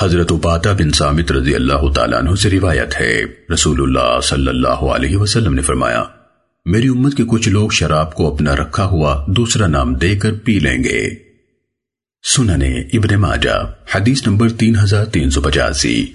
حضرت عبادہ بن سامت رضی اللہ تعالیٰ عنہ سے روایت ہے۔ رسول اللہ صلی اللہ علیہ وسلم نے فرمایا، میری امت کے کچھ لوگ شراب کو اپنا رکھا ہوا دوسرا نام دے کر پی لیں گے۔ سننے ابن ماجہ، حدیث نمبر تین ہزار تین سو پچاسی۔